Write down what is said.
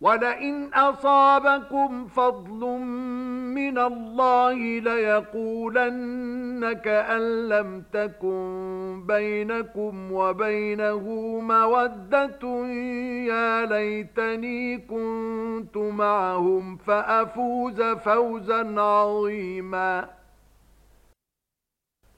وَلَئِنْ أَصَابَكُمْ فَضْلٌ مِّنَ اللَّهِ ليقولنك أن لَّمْ تَكُن بَيْنَكُمْ وَبَيْنَهُ مَوَدَّةٌ يَا لَيْتَنِي كُنتُ مَعَهُمْ فَأَفُوزَ فَوْزًا عَظِيمًا